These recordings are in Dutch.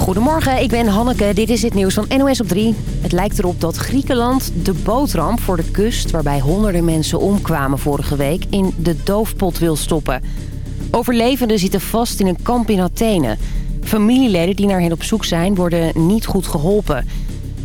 Goedemorgen, ik ben Hanneke. Dit is het nieuws van NOS op 3. Het lijkt erop dat Griekenland de bootramp voor de kust... waarbij honderden mensen omkwamen vorige week... in de doofpot wil stoppen. Overlevenden zitten vast in een kamp in Athene. Familieleden die naar hen op zoek zijn worden niet goed geholpen...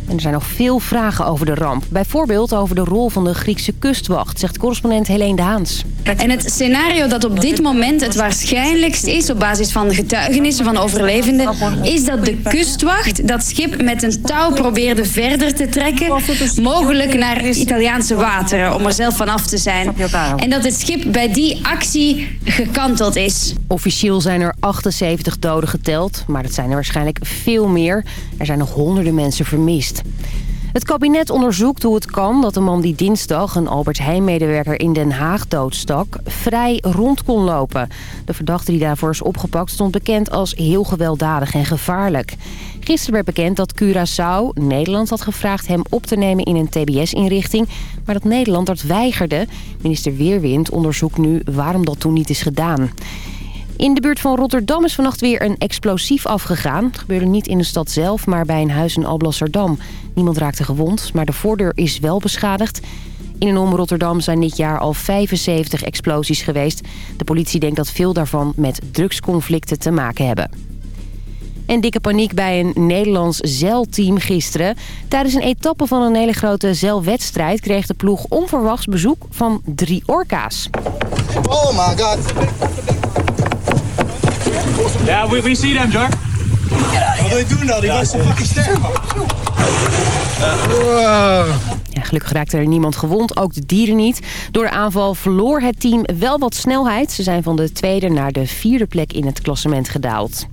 En er zijn nog veel vragen over de ramp. Bijvoorbeeld over de rol van de Griekse kustwacht, zegt correspondent Helene Daans. En het scenario dat op dit moment het waarschijnlijkst is... op basis van getuigenissen van overlevenden... is dat de kustwacht dat schip met een touw probeerde verder te trekken... mogelijk naar Italiaanse wateren, om er zelf van af te zijn. En dat het schip bij die actie gekanteld is. Officieel zijn er 78 doden geteld, maar dat zijn er waarschijnlijk veel meer. Er zijn nog honderden mensen vermist. Het kabinet onderzoekt hoe het kan dat de man die dinsdag een Albert Heijn-medewerker in Den Haag doodstak, vrij rond kon lopen. De verdachte die daarvoor is opgepakt stond bekend als heel gewelddadig en gevaarlijk. Gisteren werd bekend dat Curaçao Nederland had gevraagd hem op te nemen in een tbs-inrichting, maar dat Nederland dat weigerde. Minister Weerwind onderzoekt nu waarom dat toen niet is gedaan. In de buurt van Rotterdam is vannacht weer een explosief afgegaan. Het gebeurde niet in de stad zelf, maar bij een huis in Alblasserdam. Niemand raakte gewond, maar de voordeur is wel beschadigd. In en om Rotterdam zijn dit jaar al 75 explosies geweest. De politie denkt dat veel daarvan met drugsconflicten te maken hebben. En dikke paniek bij een Nederlands zeilteam gisteren. Tijdens een etappe van een hele grote zeilwedstrijd... kreeg de ploeg onverwachts bezoek van drie orka's. Oh my god. Ja, we, we see them, Jar. Wat wil je doen dan? Die was zo fucking sterk. Ja, gelukkig raakte er niemand gewond, ook de dieren niet. Door de aanval verloor het team wel wat snelheid. Ze zijn van de tweede naar de vierde plek in het klassement gedaald.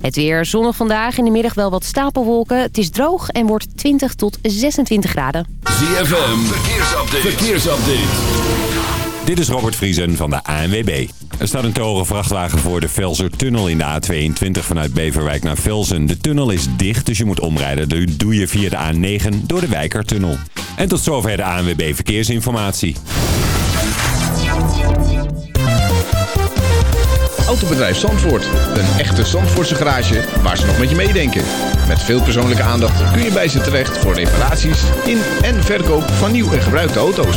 Het weer zonnig vandaag, in de middag wel wat stapelwolken. Het is droog en wordt 20 tot 26 graden. ZFM, verkeersupdate. verkeersupdate. Dit is Robert Vriesen van de ANWB. Er staat een hoge vrachtwagen voor de Velsertunnel in de A22 vanuit Beverwijk naar Velsen. De tunnel is dicht, dus je moet omrijden. Dat doe je via de A9 door de Wijkertunnel. En tot zover de ANWB Verkeersinformatie. Autobedrijf Zandvoort. Een echte Zandvoortse garage waar ze nog met je meedenken. Met veel persoonlijke aandacht kun je bij ze terecht voor reparaties in en verkoop van nieuw en gebruikte auto's.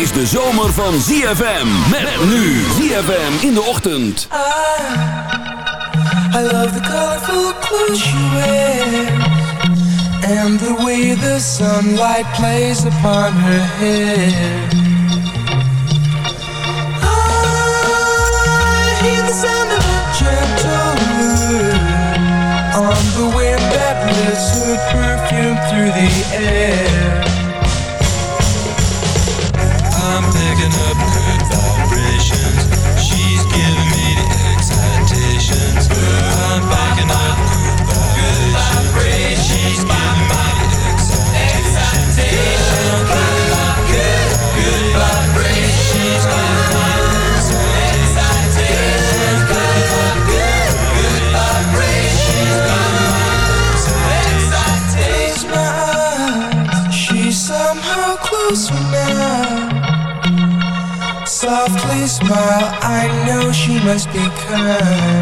is de zomer van ZFM. Met, nu ZFM in de ochtend. I, I love the colorful clothes she wears. And the way the sunlight plays upon her hair. I hear the sound of a gentle on the wind that lifts her perfume through the air. up. just because.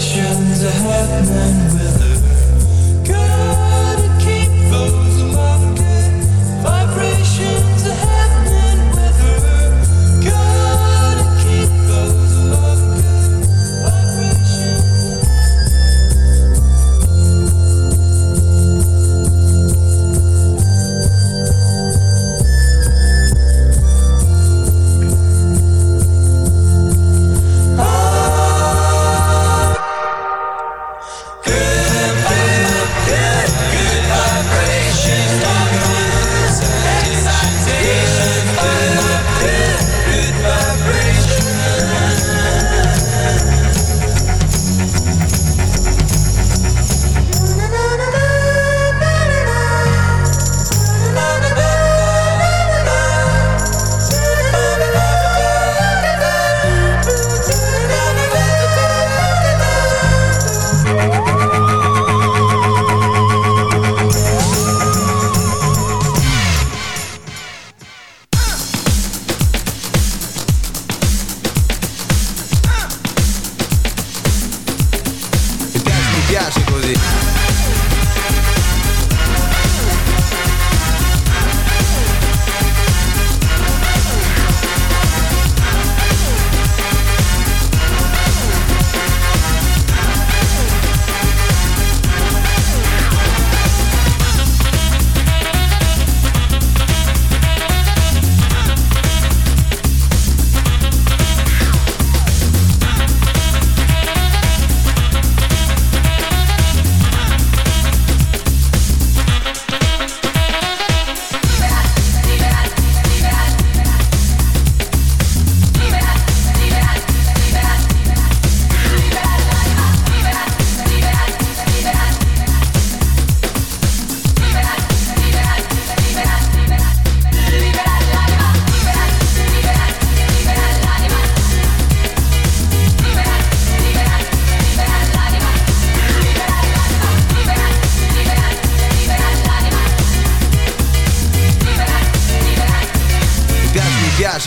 Situations are happening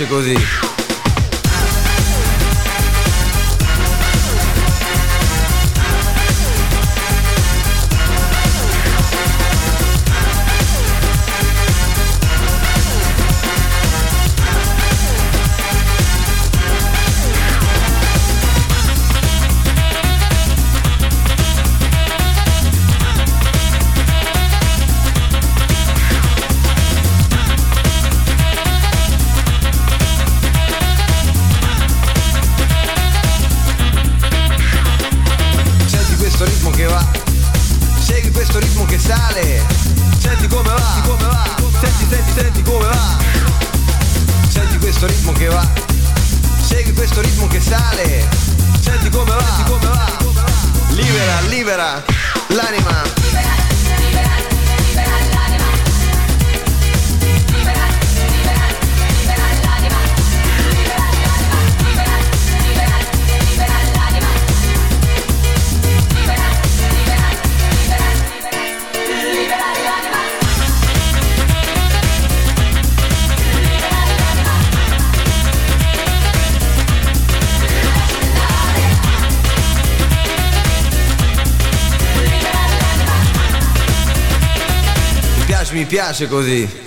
così. Piace così. piace così.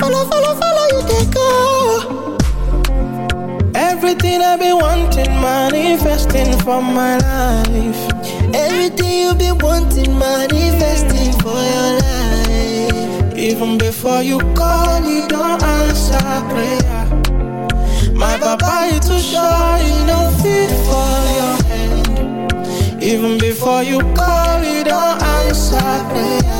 Follow, follow, follow you, take go. Everything I've been wanting, manifesting for my life. Everything you've been wanting, manifesting for your life. Even before you call, you don't answer prayer. My papa is too shy, you don't fit for your hand. Even before you call, you don't answer prayer.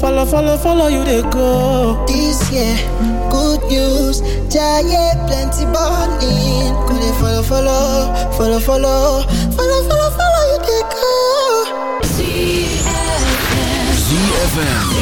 Follow, follow, follow you they go. This year, good news, giant plenty burning. Go they follow, follow, follow, follow, follow, follow, follow you they go. ZFM. ZFM.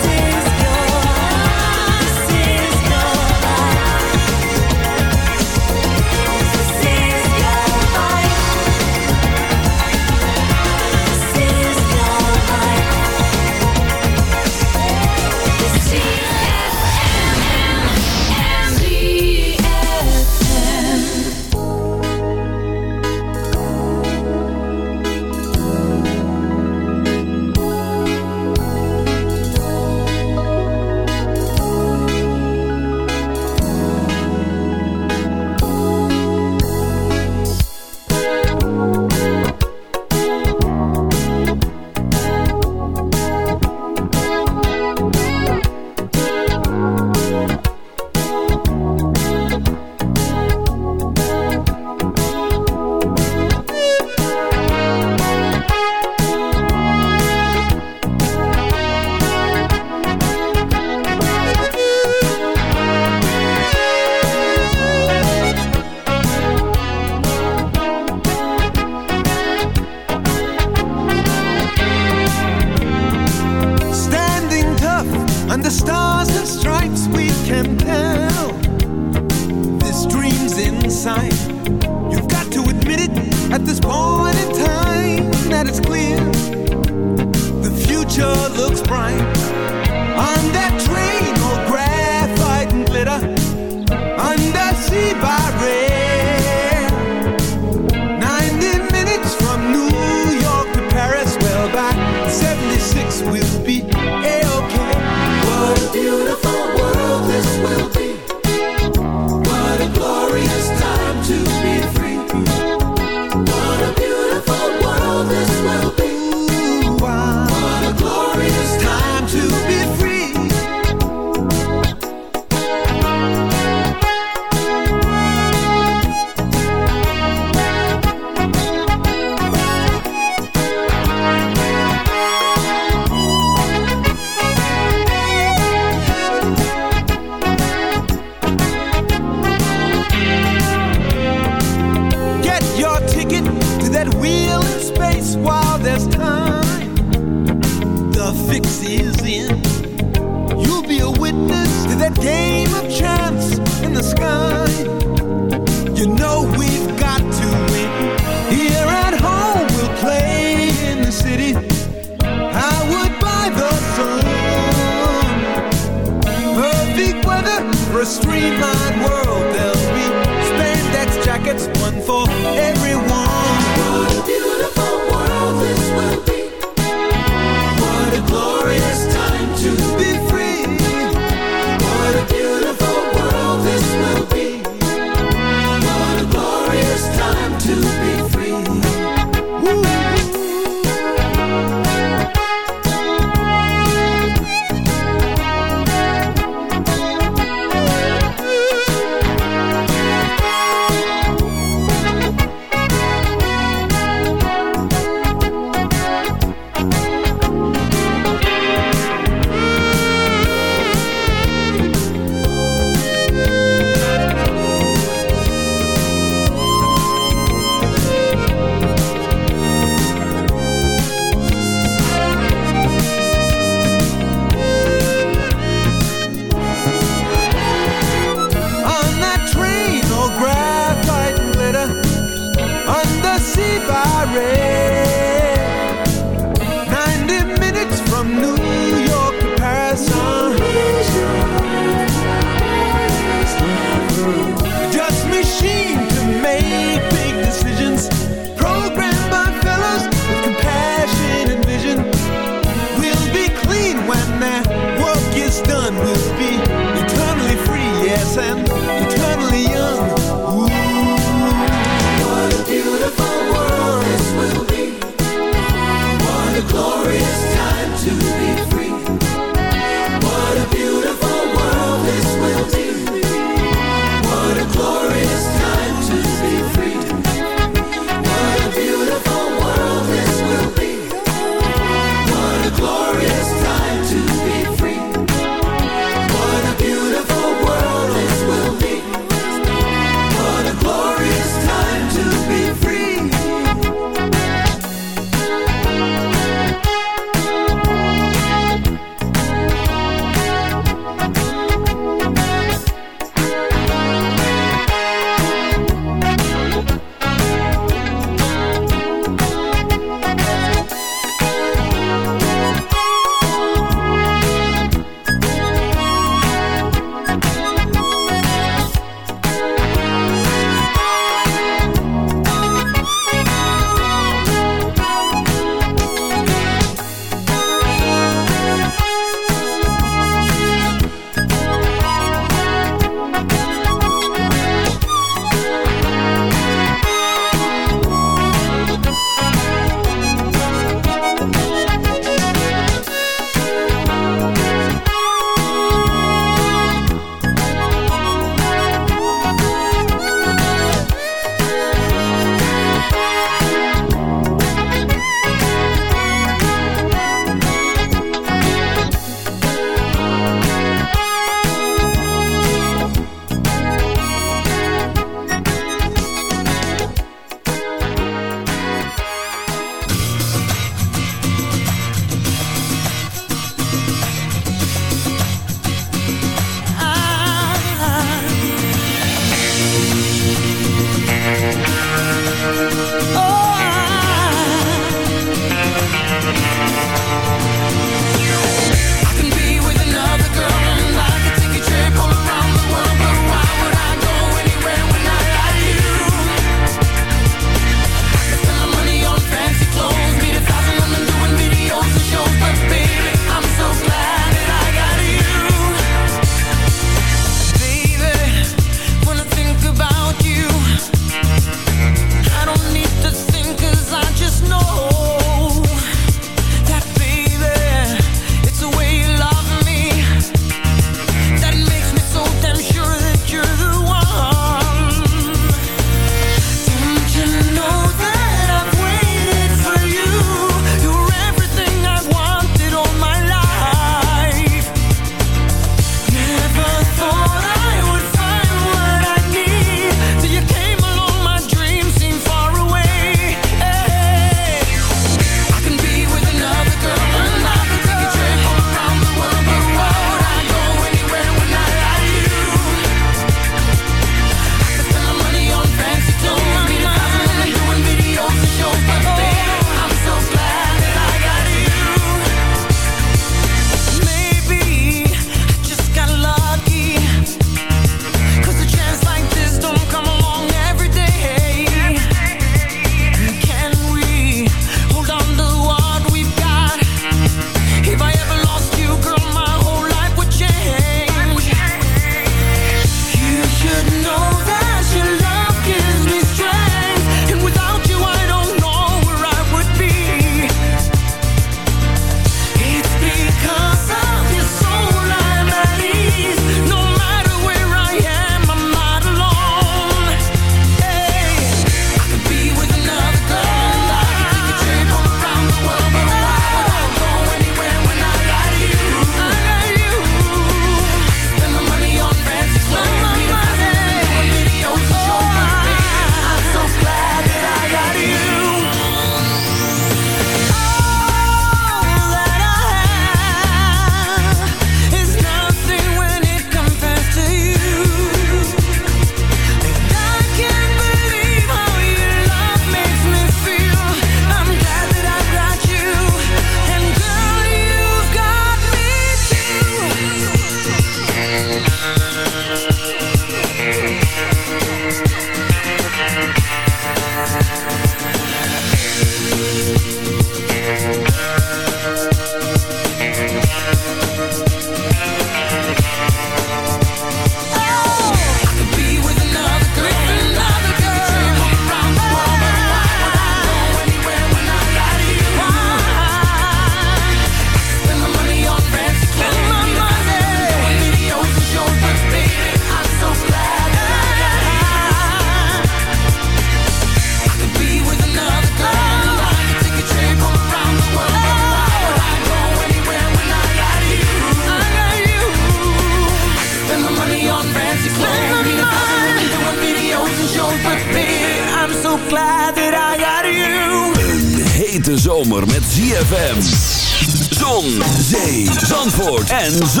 en zon.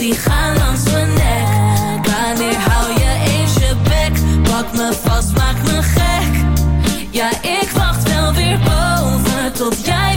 die gaan langs mijn nek Wanneer hou je eens je bek? Pak me vast, maak me gek Ja, ik wacht wel weer boven tot jij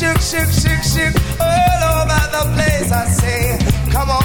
shook, shook, shook, shook all over the place. I say, come on.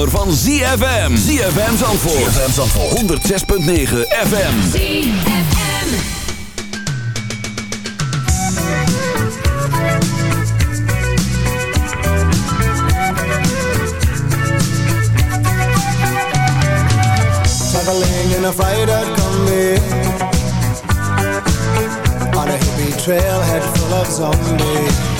zomer van ZFM. ZFM Zandvoort. ZFM Zandvoort. 106.9 FM. ZFM. Traveling in a freighter combi On a hippie trailhead full of zombies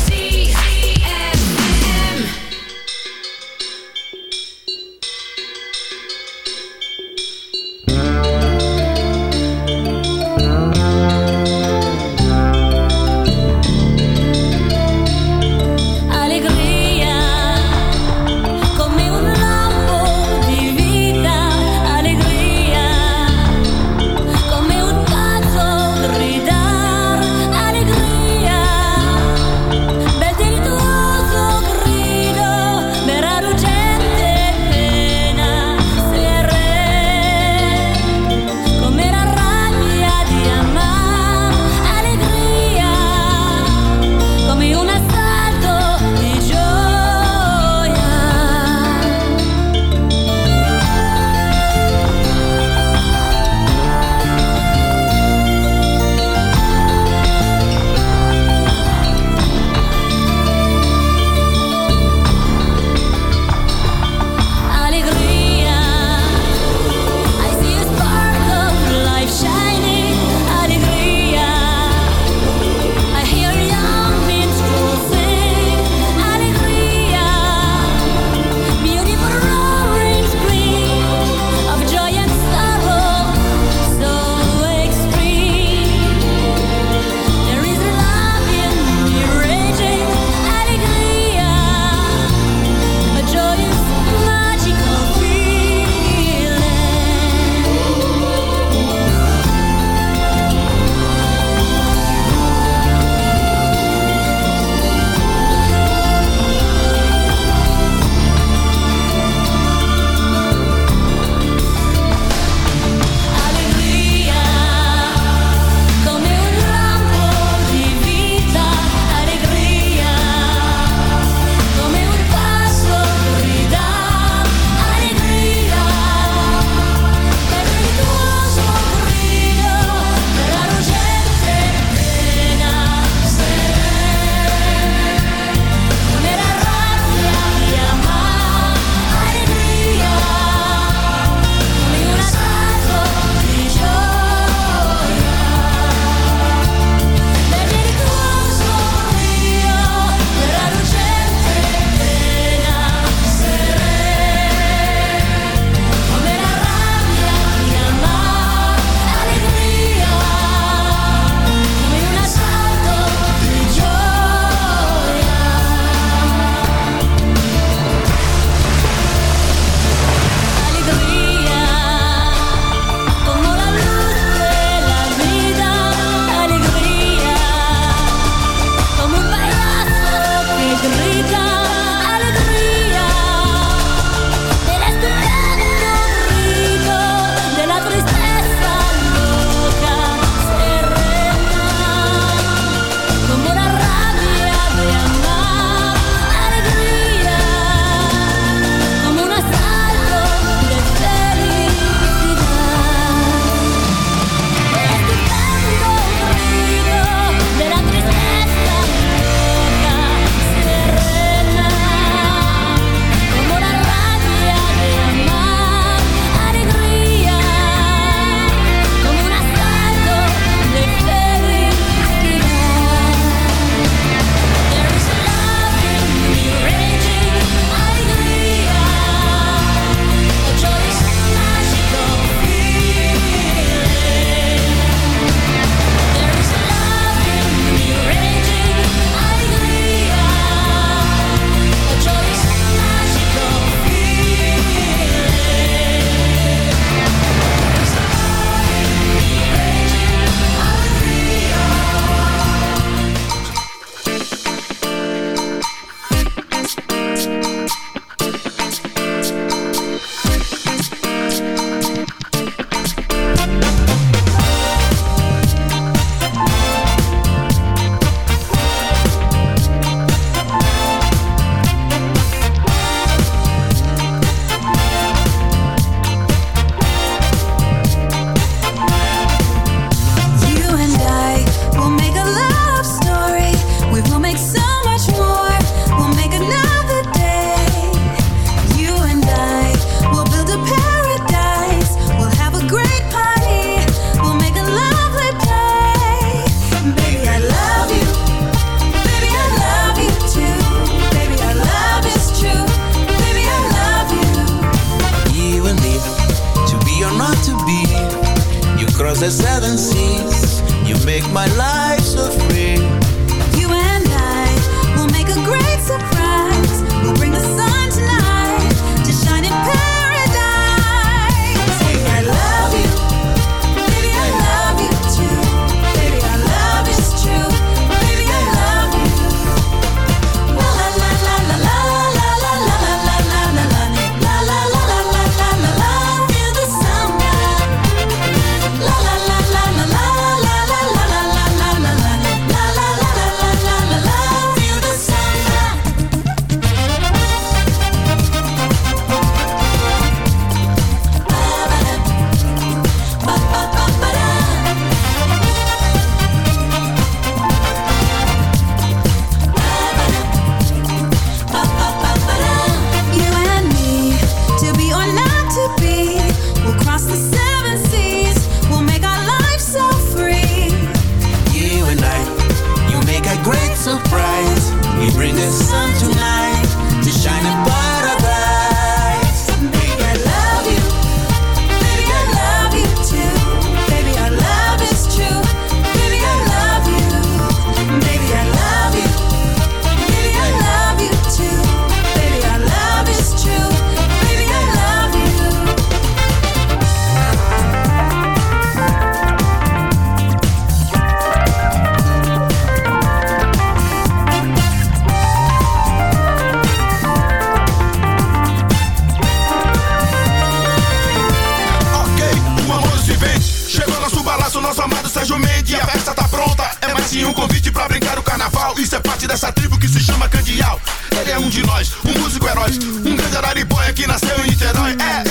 where.